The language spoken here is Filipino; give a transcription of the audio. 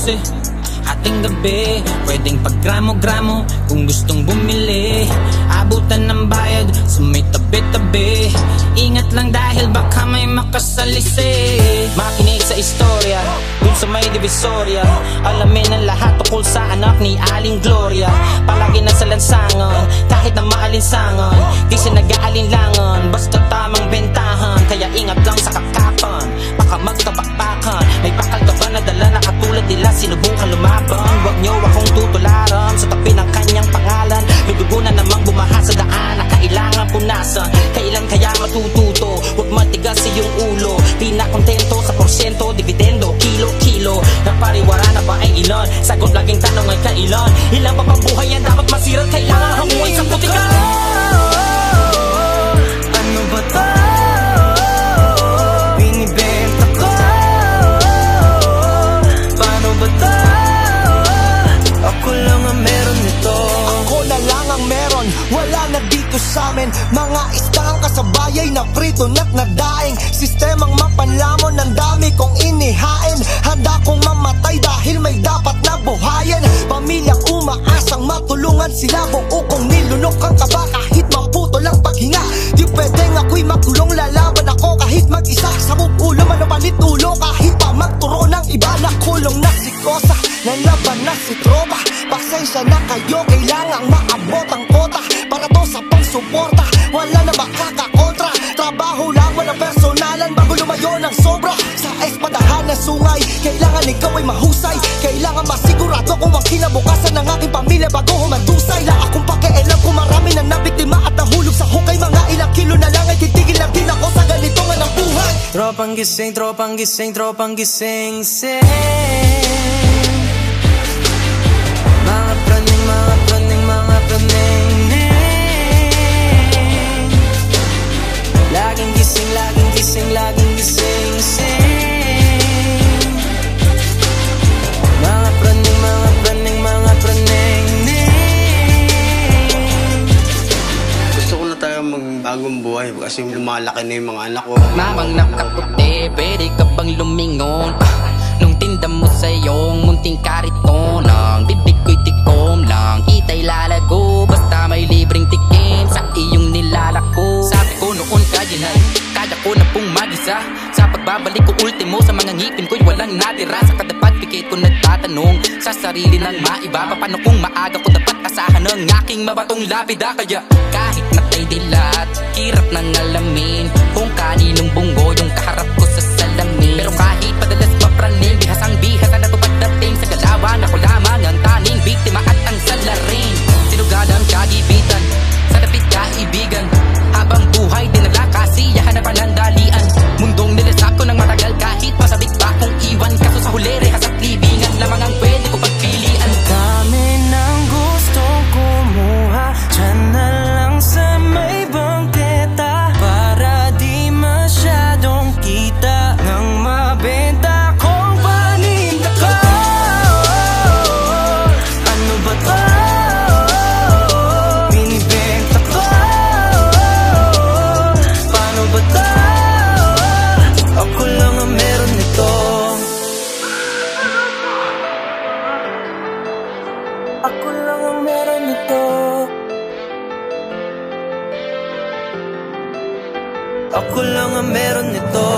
12 Ating gabi. Pwedeng paggramo-gramo Kung gustong bumili. Abutan ng bayad Sa may tabi-tabi. Ingat lang dahil baka may makasalisi. Makinig sa istorya Dun sa may divisoria Alamin ang lahat tukol sa anak ni Aling Gloria. Palagi na sa lansangan Kahit na maalinsangan Di siya nag-aalinlangan. Basta tamang bentahan Kaya ingat lang sa kakapan. Baka magkapakpakan May bakal ka ba na dala na katulad nila Sinubukan lumaban Huwag niyo akong tutularan Sa tabi ng kanyang pangalan. May dugo na namang bumaha sa daan Na kailangan punasan. Kailan kaya matututo? Huwag matigas sa iyong ulo. Di kontento sa porsyento Dividendo, kilo-kilo. Napariwara na ba ay ilan? Sagot laging tanong ay kailan? Ilan pa pang amin. Mga istang kasabayay na prito na't nadaing. Sistemang mapanlamon, ang dami kong inihain. Handa kong mamatay dahil may dapat na buhayin. Pamilyang umaasang matulungan sila Buo kong nilunok ang kaba Kayo, kailangang maabot ang kota Para to sa pangsuporta, wala na makakakontra. Trabaho lang, walang personalan bago lumayo ng sobra. Sa espadahan na sungay, kailangan ikaw ay mahusay. Kailangan masigurado kung ang kinabukasan ng aking pamilya bago humandusay. La akong pakialam kung marami na nabiktima at nahulog sa hukay. Mga ilang kilo na lang ay titigil lang din ako sa ganito nga ng buhay. Tropang gising, tropang gising, tropang gising sing Laging gising, laging gising, laging gising sing Mga praning, mga praning, mga praning ning. Gusto ko na tayo magbagong buhay kasi lumalaki na yung mga anak ko. Mamang nakaputi, pwede ka bang ngipin ko'y walang natira Sa kada pagpikit ko nagtatanong Sa sarili ng maiba. Paano kung maaga ko dapat asahan Ng aking mabatong lapida Kaya kahit matay dilat Hirap nang alamin Ako lang ang meron nito. Ako lang ang meron nito